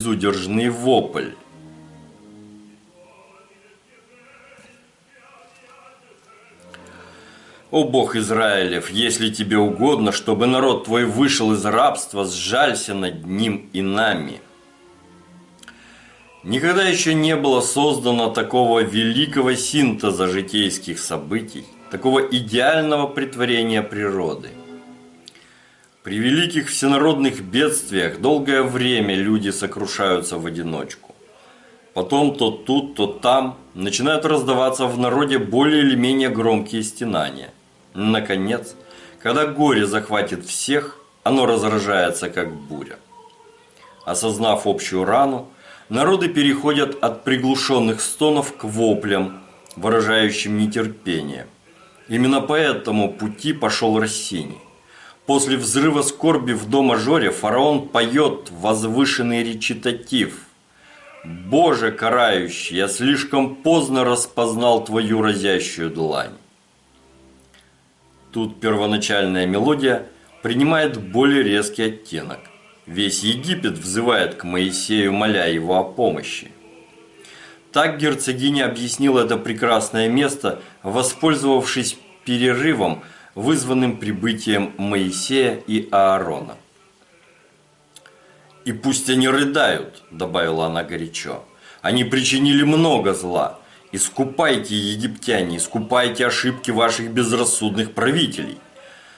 безудержный вопль. «О Бог Израилев, если тебе угодно, чтобы народ твой вышел из рабства, сжалься над ним и нами». Никогда еще не было создано такого великого синтеза житейских событий, такого идеального притворения природы. При великих всенародных бедствиях долгое время люди сокрушаются в одиночку. Потом то тут, то там начинают раздаваться в народе более или менее громкие стенания. Наконец, когда горе захватит всех, оно разражается как буря. Осознав общую рану, народы переходят от приглушенных стонов к воплям, выражающим нетерпение. Именно по этому пути пошел Рассини. После взрыва скорби в дома-жоре фараон поет возвышенный речитатив. «Боже карающий, я слишком поздно распознал твою разящую длань». Тут первоначальная мелодия принимает более резкий оттенок. Весь Египет взывает к Моисею, моля его о помощи. Так герцогиня объяснила это прекрасное место, воспользовавшись перерывом, вызванным прибытием Моисея и Аарона. «И пусть они рыдают», – добавила она горячо. «Они причинили много зла. Искупайте, египтяне, искупайте ошибки ваших безрассудных правителей.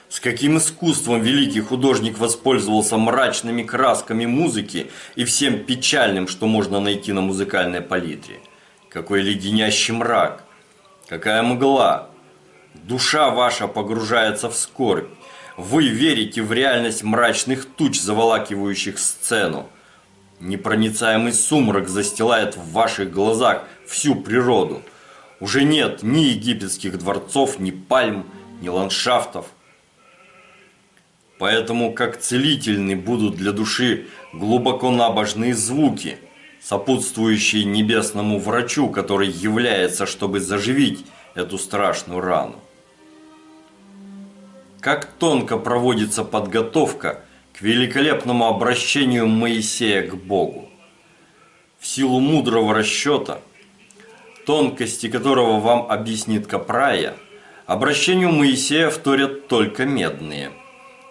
С каким искусством великий художник воспользовался мрачными красками музыки и всем печальным, что можно найти на музыкальной палитре. Какой леденящий мрак, какая мгла. Душа ваша погружается в скорбь. Вы верите в реальность мрачных туч, заволакивающих сцену. Непроницаемый сумрак застилает в ваших глазах всю природу. Уже нет ни египетских дворцов, ни пальм, ни ландшафтов – Поэтому как целительны будут для души глубоко набожные звуки, сопутствующие небесному врачу, который является, чтобы заживить эту страшную рану. Как тонко проводится подготовка к великолепному обращению Моисея к Богу. В силу мудрого расчета, тонкости которого вам объяснит Капрая, обращению Моисея вторят только медные –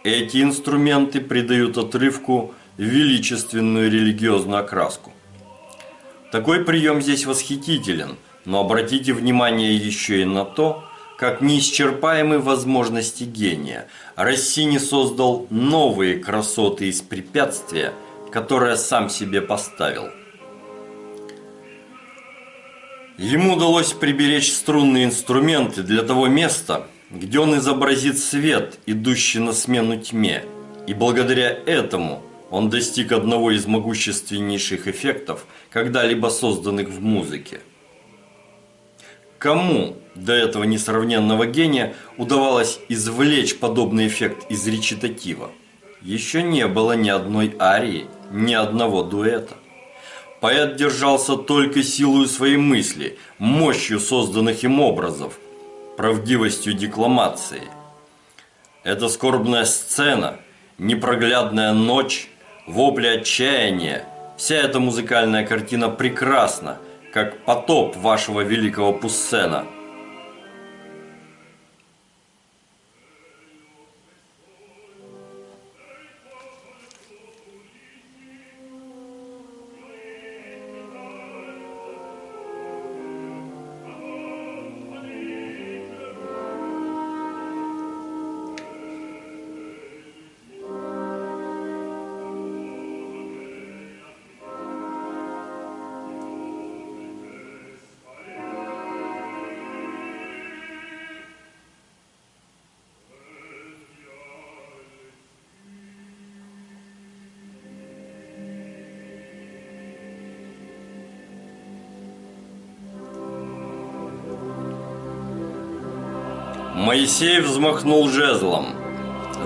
эти инструменты придают отрывку величественную религиозную окраску. Такой прием здесь восхитителен, но обратите внимание еще и на то, как неисчерпаемы возможности гения. Россини создал новые красоты из препятствия, которое сам себе поставил. Ему удалось приберечь струнные инструменты для того места, где он изобразит свет, идущий на смену тьме, и благодаря этому он достиг одного из могущественнейших эффектов, когда-либо созданных в музыке. Кому до этого несравненного гения удавалось извлечь подобный эффект из речитатива? Еще не было ни одной арии, ни одного дуэта. Поэт держался только силой своей мысли, мощью созданных им образов – правдивостью декламации. Это скорбная сцена, непроглядная ночь, вопли отчаяния. Вся эта музыкальная картина прекрасна, как потоп вашего великого Пуссена – Моисей взмахнул жезлом.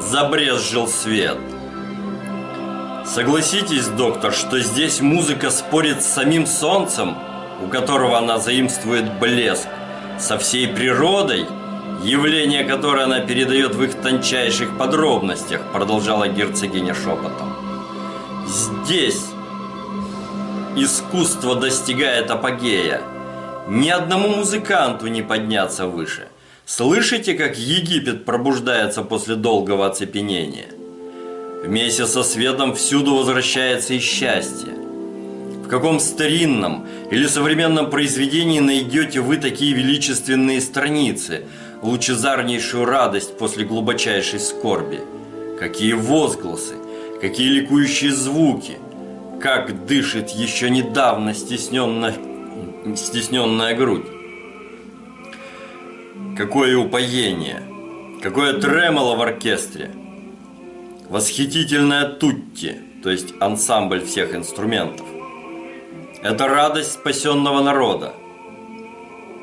Забрезжил свет. Согласитесь, доктор, что здесь музыка спорит с самим солнцем, у которого она заимствует блеск, со всей природой, явление, которое она передает в их тончайших подробностях, продолжала герцогиня шепотом. Здесь искусство достигает апогея. Ни одному музыканту не подняться выше. Слышите, как Египет пробуждается после долгого оцепенения? Вместе со светом всюду возвращается и счастье. В каком старинном или современном произведении найдете вы такие величественные страницы, лучезарнейшую радость после глубочайшей скорби? Какие возгласы, какие ликующие звуки, как дышит еще недавно стесненная, стесненная грудь. Какое упоение, какое тремоло в оркестре. Восхитительная тутти, то есть ансамбль всех инструментов. Это радость спасенного народа.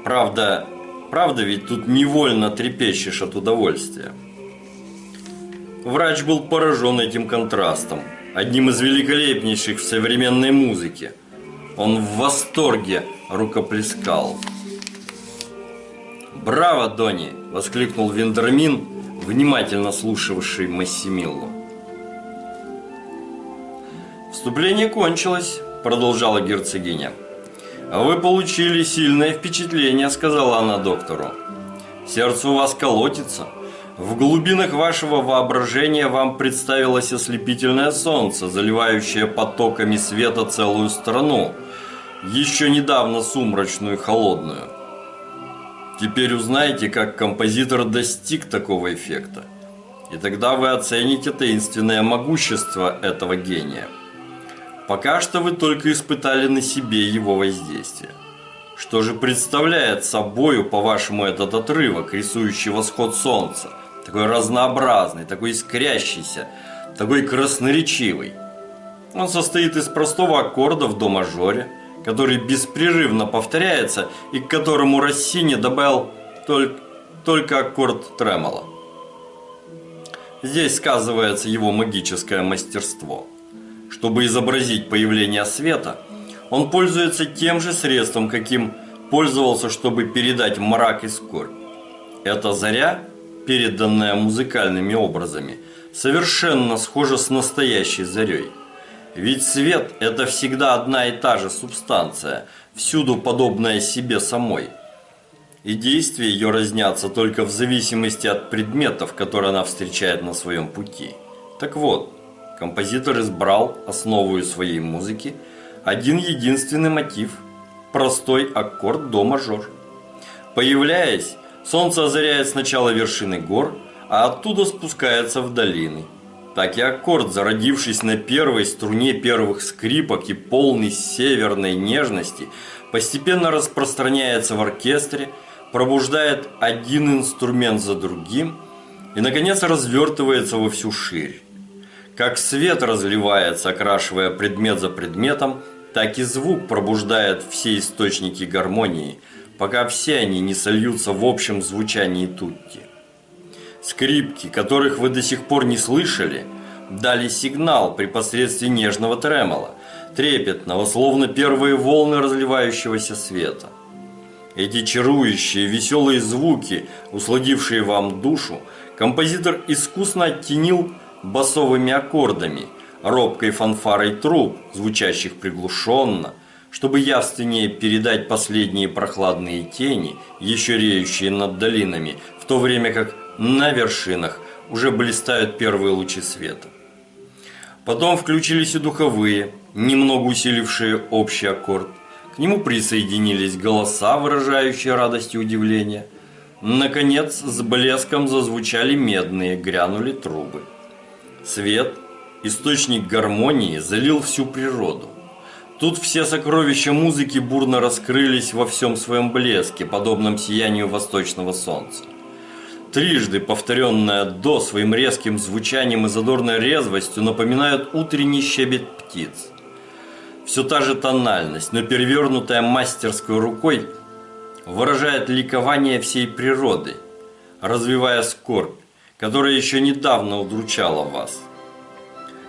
Правда, правда ведь тут невольно трепещешь от удовольствия. Врач был поражен этим контрастом, одним из великолепнейших в современной музыке. Он в восторге рукоплескал. «Браво, Дони!» – воскликнул Вендермин, внимательно слушавший Массимиллу. Вступление кончилось продолжала герцогиня. «Вы получили сильное впечатление», – сказала она доктору. «Сердце у вас колотится. В глубинах вашего воображения вам представилось ослепительное солнце, заливающее потоками света целую страну, еще недавно сумрачную и холодную. Теперь узнаете, как композитор достиг такого эффекта. И тогда вы оцените таинственное могущество этого гения». Пока что вы только испытали на себе его воздействие. Что же представляет собою, по-вашему, этот отрывок, рисующий восход солнца? Такой разнообразный, такой искрящийся, такой красноречивый. Он состоит из простого аккорда в до-мажоре, который беспрерывно повторяется и к которому Россини добавил только, только аккорд тремоло. Здесь сказывается его магическое мастерство – чтобы изобразить появление света, он пользуется тем же средством, каким пользовался, чтобы передать мрак и скорбь. Эта заря, переданная музыкальными образами, совершенно схожа с настоящей зарей. Ведь свет – это всегда одна и та же субстанция, всюду подобная себе самой. И действия ее разнятся только в зависимости от предметов, которые она встречает на своем пути. Так вот, композитор избрал основой своей музыки один единственный мотив – простой аккорд до мажор. Появляясь, солнце озаряет сначала вершины гор, а оттуда спускается в долины. Так и аккорд, зародившись на первой струне первых скрипок и полный северной нежности, постепенно распространяется в оркестре, пробуждает один инструмент за другим и, наконец, развертывается во всю ширь. Как свет разливается, окрашивая предмет за предметом, так и звук пробуждает все источники гармонии, пока все они не сольются в общем звучании тутти. Скрипки, которых вы до сих пор не слышали, дали сигнал при посредстве нежного тремола, трепетного, словно первые волны разливающегося света. Эти чарующие, веселые звуки, усладившие вам душу, композитор искусно оттенил басовыми аккордами, робкой фанфарой труб, звучащих приглушенно, чтобы явственнее передать последние прохладные тени, еще реющие над долинами, в то время как на вершинах уже блистают первые лучи света. Потом включились и духовые, немного усилившие общий аккорд. К нему присоединились голоса, выражающие радость и удивление. Наконец, с блеском зазвучали медные, грянули трубы. Свет, источник гармонии, залил всю природу. Тут все сокровища музыки бурно раскрылись во всем своем блеске, подобном сиянию восточного солнца. Трижды повторенное «до» своим резким звучанием и задорной резвостью напоминают утренний щебет птиц. Все та же тональность, но перевернутая мастерской рукой, выражает ликование всей природы, развивая скорбь, которая еще недавно удручала вас.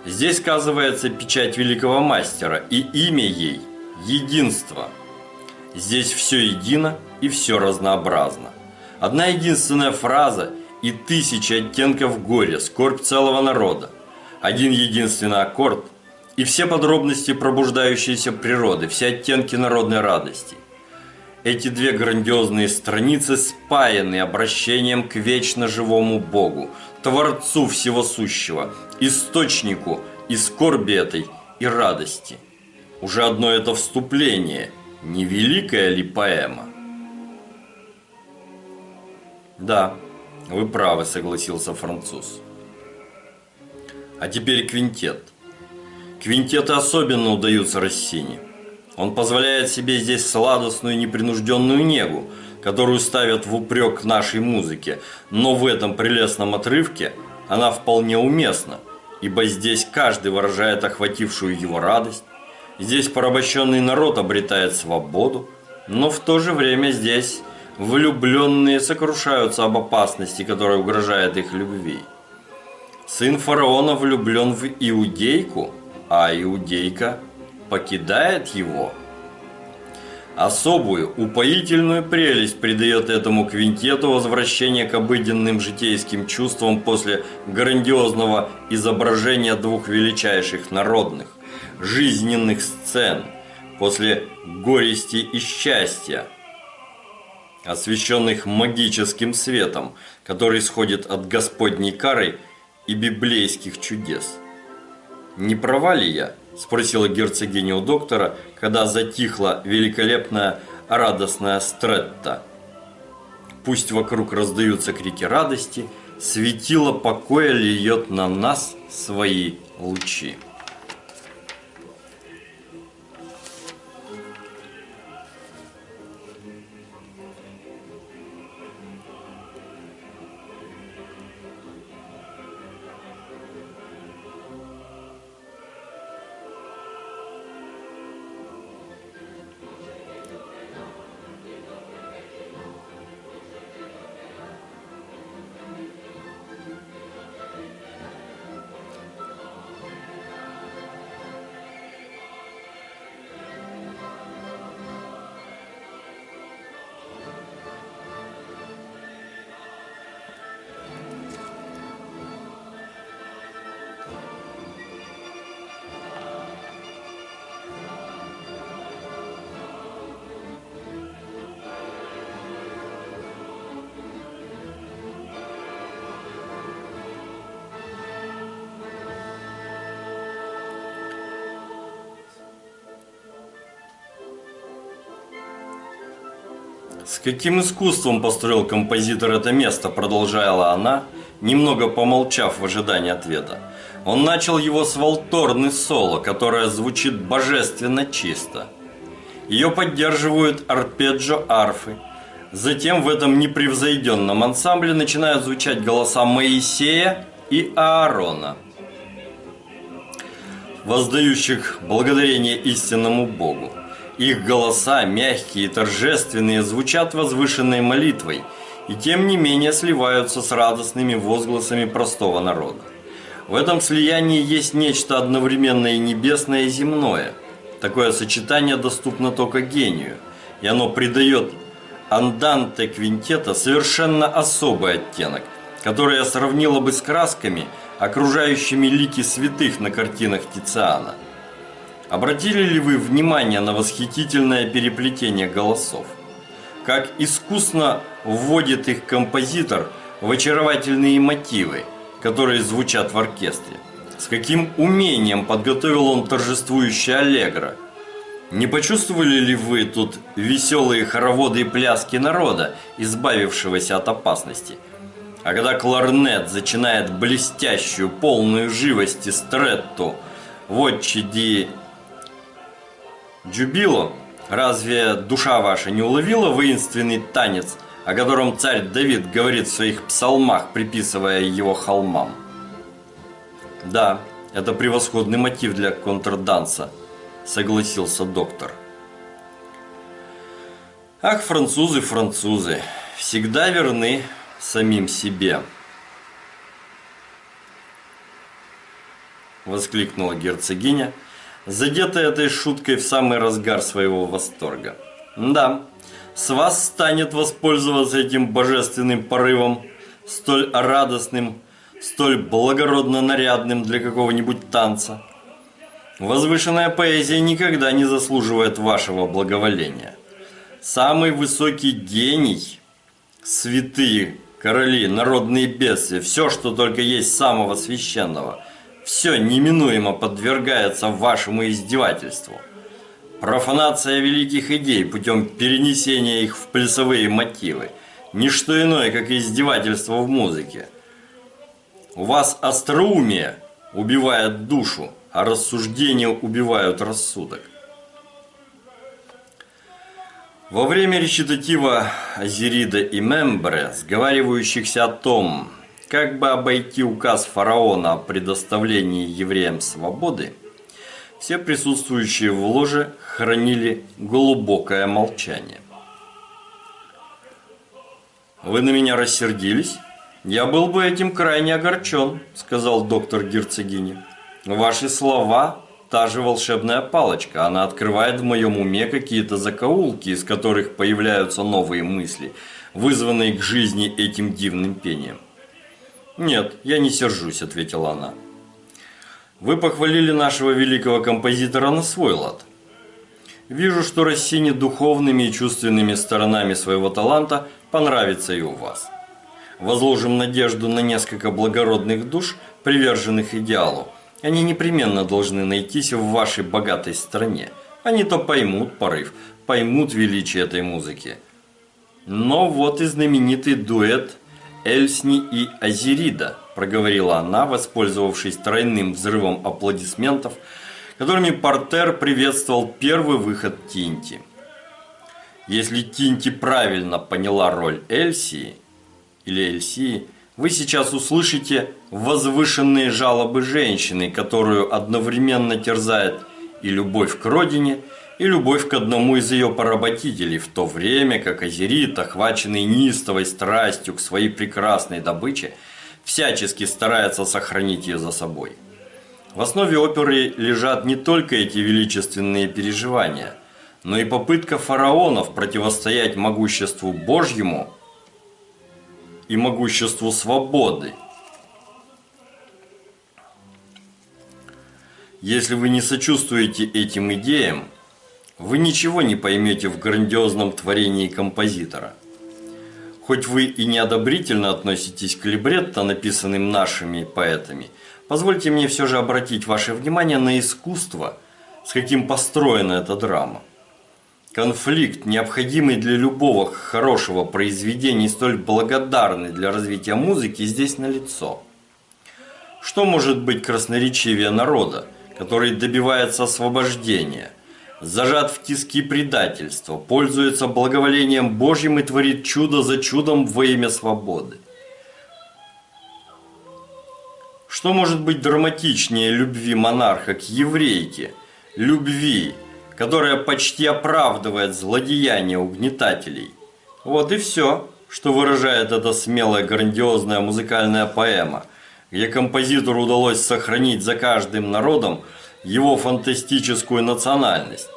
Здесь сказывается печать великого мастера, и имя ей – единство. Здесь все едино и все разнообразно. Одна единственная фраза и тысячи оттенков горя, скорбь целого народа. Один единственный аккорд и все подробности пробуждающейся природы, все оттенки народной радости. Эти две грандиозные страницы спаяны обращением к вечно живому Богу, Творцу всего сущего, источнику и скорби этой, и радости. Уже одно это вступление, не великая ли поэма? Да, вы правы, согласился француз. А теперь квинтет. Квинтеты особенно удаются Россине. Он позволяет себе здесь сладостную непринужденную негу, которую ставят в упрек нашей музыке, но в этом прелестном отрывке она вполне уместна, ибо здесь каждый выражает охватившую его радость, здесь порабощенный народ обретает свободу, но в то же время здесь влюбленные сокрушаются об опасности, которая угрожает их любви. Сын фараона влюблен в иудейку, а иудейка покидает его. Особую, упоительную прелесть придает этому квинтету возвращение к обыденным житейским чувствам после грандиозного изображения двух величайших народных, жизненных сцен, после горести и счастья, освещенных магическим светом, который исходит от Господней кары и библейских чудес. Не права ли я? Спросила герцогиня у доктора, когда затихла великолепная радостная стретта. Пусть вокруг раздаются крики радости, светило покоя льет на нас свои лучи. С каким искусством построил композитор это место, продолжала она, немного помолчав в ожидании ответа. Он начал его с валторны соло, которое звучит божественно чисто. Ее поддерживают арпеджио арфы. Затем в этом непревзойденном ансамбле начинают звучать голоса Моисея и Аарона, воздающих благодарение истинному Богу. Их голоса, мягкие и торжественные, звучат возвышенной молитвой и тем не менее сливаются с радостными возгласами простого народа. В этом слиянии есть нечто одновременное и небесное и земное. Такое сочетание доступно только гению, и оно придает анданте квинтета совершенно особый оттенок, который я сравнила бы с красками, окружающими лики святых на картинах Тициана – Обратили ли вы внимание на восхитительное переплетение голосов? Как искусно вводит их композитор в очаровательные мотивы, которые звучат в оркестре. С каким умением подготовил он торжествующее аллегро. Не почувствовали ли вы тут веселые хороводы и пляски народа, избавившегося от опасности? А когда кларнет начинает блестящую, полную живости стретту в отчиди Джубило, разве душа ваша не уловила воинственный танец, о котором царь Давид говорит в своих псалмах, приписывая его холмам? Да, это превосходный мотив для контрданса, согласился доктор. Ах, французы, французы, всегда верны самим себе. Воскликнула герцогиня – задетая этой шуткой в самый разгар своего восторга. Да, с вас станет воспользоваться этим божественным порывом, столь радостным, столь благородно нарядным для какого-нибудь танца. Возвышенная поэзия никогда не заслуживает вашего благоволения. Самый высокий гений, святые, короли, народные бедствия, все, что только есть самого священного, все неминуемо подвергается вашему издевательству. Профанация великих идей путем перенесения их в плясовые мотивы – ничто иное, как издевательство в музыке. У вас остроумие убивает душу, а рассуждения убивают рассудок. Во время речитатива Азерида и Мембре, сговаривающихся о том, как бы обойти указ фараона о предоставлении евреям свободы, все присутствующие в ложе хранили глубокое молчание. «Вы на меня рассердились? Я был бы этим крайне огорчен», – сказал доктор Герцогини. Ваши слова – та же волшебная палочка. Она открывает в моем уме какие-то закоулки, из которых появляются новые мысли, вызванные к жизни этим дивным пением. «Нет, я не сержусь», – ответила она. «Вы похвалили нашего великого композитора на свой лад. Вижу, что Россини духовными и чувственными сторонами своего таланта понравится и у вас. Возложим надежду на несколько благородных душ, приверженных идеалу, они непременно должны найтись в вашей богатой стране. Они-то поймут порыв, поймут величие этой музыки. Но вот и знаменитый дуэт Эльсни и Азирида, проговорила она, воспользовавшись тройным взрывом аплодисментов, которыми Портер приветствовал первый выход Тинти. Если Тинти правильно поняла роль Эльсии, или Эльсии, вы сейчас услышите возвышенные жалобы женщины, которую одновременно терзает и любовь к родине, и любовь к одному из ее поработителей, в то время как Азерит, охваченный нистовой страстью к своей прекрасной добыче, всячески старается сохранить ее за собой. В основе оперы лежат не только эти величественные переживания, но и попытка фараонов противостоять могуществу Божьему – и могуществу свободы. Если вы не сочувствуете этим идеям, вы ничего не поймете в грандиозном творении композитора. Хоть вы и неодобрительно относитесь к либретто, написанным нашими поэтами, позвольте мне все же обратить ваше внимание на искусство, с каким построена эта драма. Конфликт, необходимый для любого хорошего произведения и столь благодарный для развития музыки, здесь налицо. Что может быть красноречивее народа, который добивается освобождения, зажат в тиски предательства, пользуется благоволением Божьим и творит чудо за чудом во имя свободы? Что может быть драматичнее любви монарха к еврейке, любви, которая почти оправдывает злодеяния угнетателей. Вот и все, что выражает эта смелая грандиозная музыкальная поэма, где композитору удалось сохранить за каждым народом его фантастическую национальность,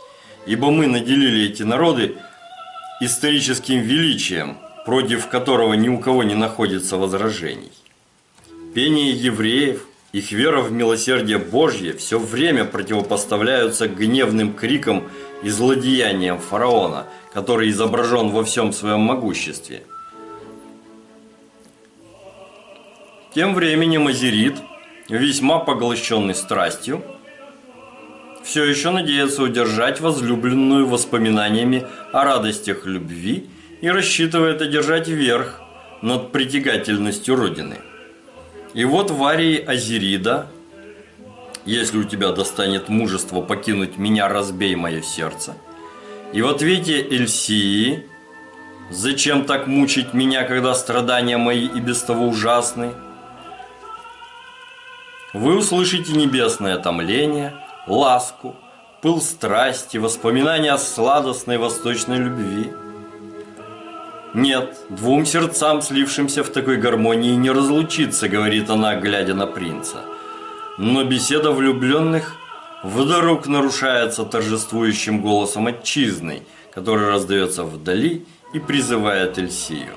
ибо мы наделили эти народы историческим величием, против которого ни у кого не находится возражений. Пение евреев – их вера в милосердие Божье все время противопоставляются гневным крикам и злодеяниям фараона, который изображен во всем своем могуществе. Тем временем Азерит, весьма поглощенный страстью, все еще надеется удержать возлюбленную воспоминаниями о радостях любви и рассчитывает одержать верх над притягательностью Родины. И вот в арии Азирида «Если у тебя достанет мужество покинуть меня, разбей мое сердце». И в ответе Эльсии «Зачем так мучить меня, когда страдания мои и без того ужасны?» Вы услышите небесное томление, ласку, пыл страсти, воспоминания о сладостной восточной любви – «Нет, двум сердцам, слившимся в такой гармонии, не разлучиться», — говорит она, глядя на принца. Но беседа влюбленных вдруг нарушается торжествующим голосом отчизны, который раздается вдали и призывает Эльсию.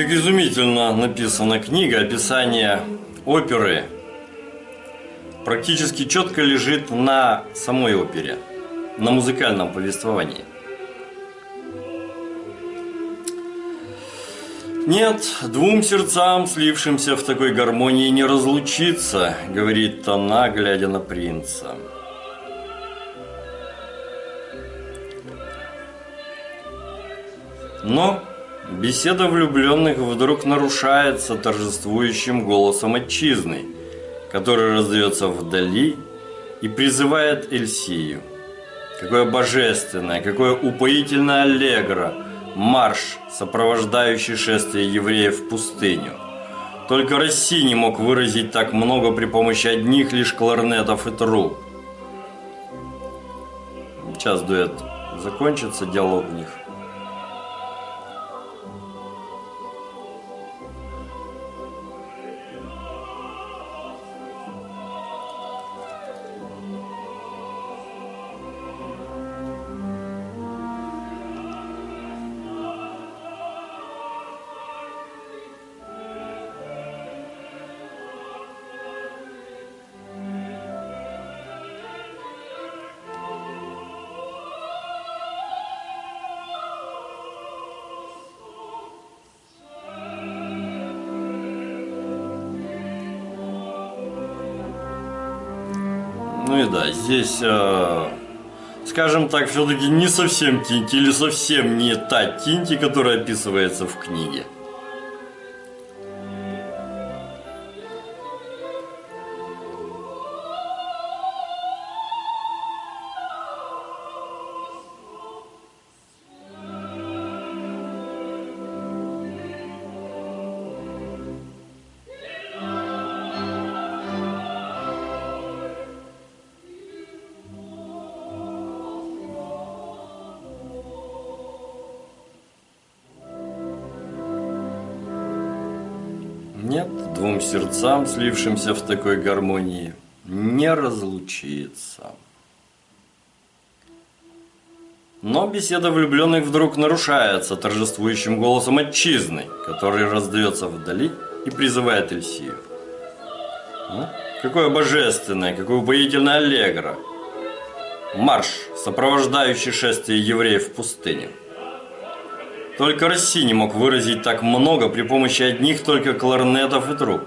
Как изумительно написана книга, описание оперы практически четко лежит на самой опере, на музыкальном повествовании. Нет, двум сердцам, слившимся в такой гармонии, не разлучиться, говорит она, глядя на принца. Но беседа влюбленных вдруг нарушается торжествующим голосом отчизны, который раздается вдали и призывает Эльсию. Какое божественное, какое упоительное аллегро, марш, сопровождающий шествие евреев в пустыню. Только Россия мог выразить так много при помощи одних лишь кларнетов и труб. Сейчас дуэт закончится, диалог в них. Ну и да, здесь, э, скажем так, все-таки не совсем Тинти или совсем не та Тинти, которая описывается в книге. Сердцам, слившимся в такой гармонии, не разлучиться. Но беседа влюбленных вдруг нарушается торжествующим голосом отчизны, который раздается вдали и призывает Эльсию. Какое божественное, какое упоительное аллегро. Марш, сопровождающий шествие евреев в пустыне. Только Россини мог выразить так много при помощи одних только кларнетов и труб.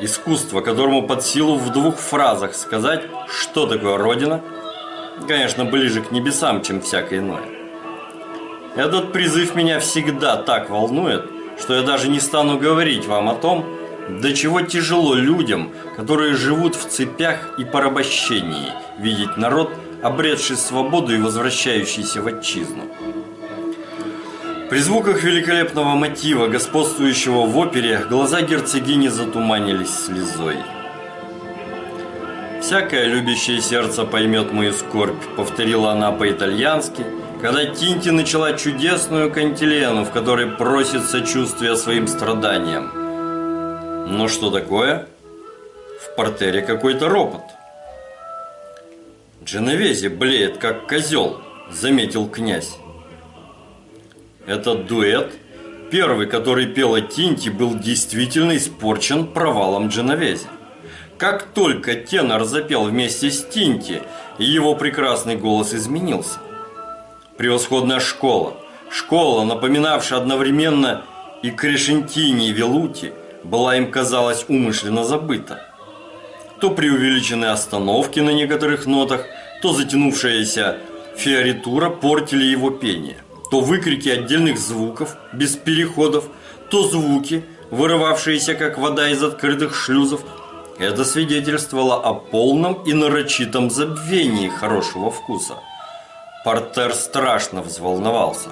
Искусство, которому под силу в двух фразах сказать, что такое Родина, конечно, ближе к небесам, чем всякое иное. Этот призыв меня всегда так волнует, что я даже не стану говорить вам о том, до чего тяжело людям, которые живут в цепях и порабощении, видеть народ, обретший свободу и возвращающийся в отчизну. При звуках великолепного мотива, господствующего в опере, глаза герцогини затуманились слезой. «Всякое любящее сердце поймет мою скорбь», — повторила она по-итальянски, когда Тинти начала чудесную кантилену, в которой просит сочувствия своим страданиям. Но что такое? В портере какой-то ропот. Дженовези блеет, как козел, заметил князь. Этот дуэт, первый, который пела Тинти, был действительно испорчен провалом Дженовези. Как только тенор запел вместе с Тинти, его прекрасный голос изменился. Превосходная школа, школа, напоминавшая одновременно и Крешентини, и Велути, была им, казалось, умышленно забыта. То преувеличенные остановки на некоторых нотах, то затянувшаяся фиоритура портили его пение то выкрики отдельных звуков без переходов, то звуки, вырывавшиеся как вода из открытых шлюзов. Это свидетельствовало о полном и нарочитом забвении хорошего вкуса. Портер страшно взволновался.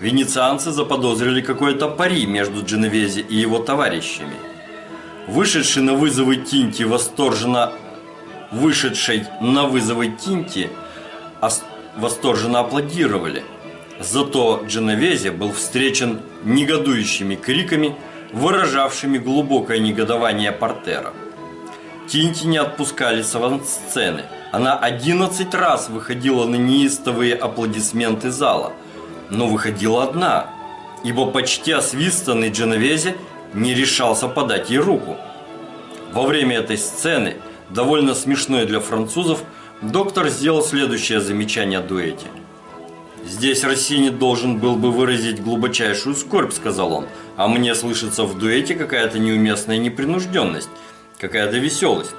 Венецианцы заподозрили какое-то пари между Дженовези и его товарищами. Вышедший на вызовы Тинти восторженно вышедшей на вызовы Тинти восторженно аплодировали – Зато Дженовезе был встречен негодующими криками, выражавшими глубокое негодование портера. Тинти не отпускали с авансцены. Она одиннадцать раз выходила на неистовые аплодисменты зала, но выходила одна. ибо почти освистанный Дженовезе не решался подать ей руку. Во время этой сцены, довольно смешной для французов, доктор сделал следующее замечание о дуэте. «Здесь Россини должен был бы выразить глубочайшую скорбь», — сказал он, «а мне слышится в дуэте какая-то неуместная непринужденность, какая-то веселость».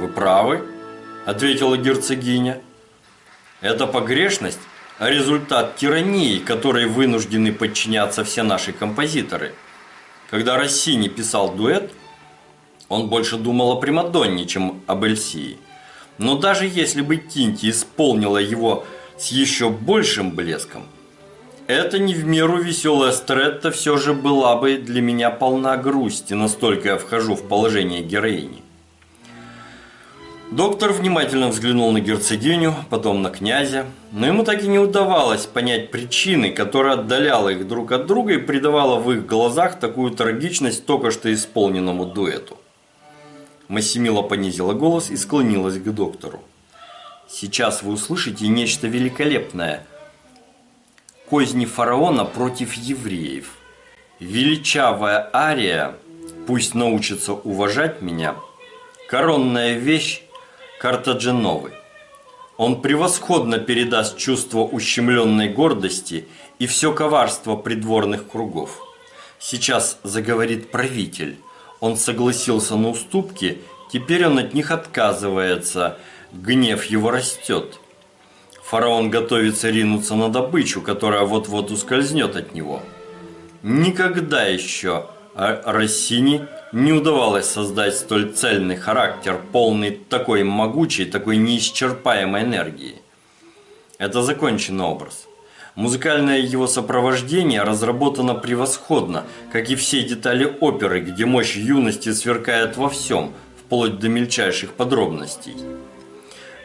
«Вы правы», — ответила герцогиня. «Это погрешность, а результат тирании, которой вынуждены подчиняться все наши композиторы. Когда Россини писал дуэт, он больше думал о Примадонне, чем об Эльсии. Но даже если бы Тинти исполнила его с еще большим блеском, эта не в меру веселая стретта все же была бы для меня полна грусти, настолько я вхожу в положение героини. Доктор внимательно взглянул на герцогиню, потом на князя, но ему так и не удавалось понять причины, которая отдаляла их друг от друга и придавала в их глазах такую трагичность только что исполненному дуэту. Массимила понизила голос и склонилась к доктору. «Сейчас вы услышите нечто великолепное. Козни фараона против евреев. Величавая ария, пусть научится уважать меня, коронная вещь Картадженовой. Он превосходно передаст чувство ущемленной гордости и все коварство придворных кругов. Сейчас заговорит правитель. Он согласился на уступки, теперь он от них отказывается, гнев его растет. Фараон готовится ринуться на добычу, которая вот-вот ускользнет от него. Никогда еще Россини не удавалось создать столь цельный характер, полный такой могучей, такой неисчерпаемой энергии. Это законченный образ. Музыкальное его сопровождение разработано превосходно, как и все детали оперы, где мощь юности сверкает во всем, вплоть до мельчайших подробностей.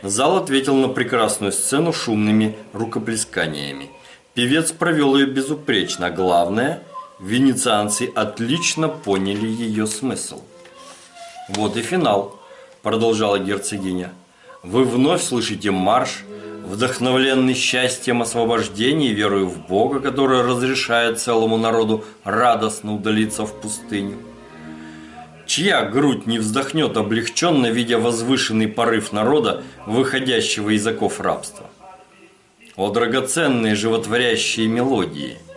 Зал ответил на прекрасную сцену шумными рукоплесканиями. Певец провел ее безупречно, главное – венецианцы отлично поняли ее смысл. «Вот и финал», – продолжала герцогиня. «Вы вновь слышите марш, вдохновленный счастьем освобождения и верою в Бога, который разрешает целому народу радостно удалиться в пустыню. Чья грудь не вздохнет облегченно, видя возвышенный порыв народа, выходящего из оков рабства? О драгоценные животворящие мелодии –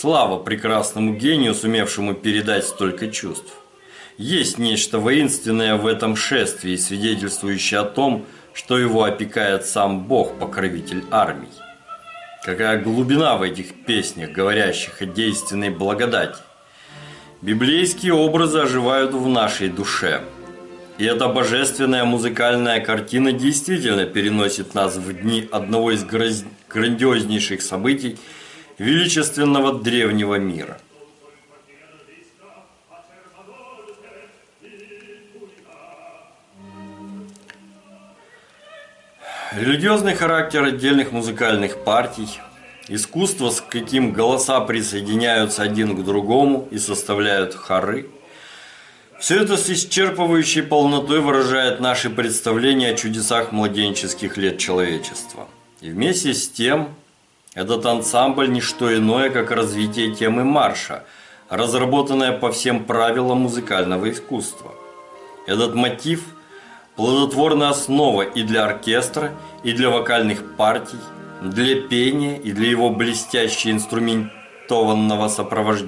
Слава прекрасному гению, сумевшему передать столько чувств. Есть нечто воинственное в этом шествии, свидетельствующее о том, что его опекает сам Бог, покровитель армий. Какая глубина в этих песнях, говорящих о действенной благодати. Библейские образы оживают в нашей душе. И эта божественная музыкальная картина действительно переносит нас в дни одного из грандиознейших событий – величественного древнего мира. Религиозный характер отдельных музыкальных партий, искусство, с каким голоса присоединяются один к другому и составляют хоры – все это с исчерпывающей полнотой выражает наши представления о чудесах младенческих лет человечества. И вместе с тем этот ансамбль – не что иное, как развитие темы марша, разработанная по всем правилам музыкального искусства. Этот мотив – плодотворная основа и для оркестра, и для вокальных партий, для пения и для его блестяще инструментованного сопровождения.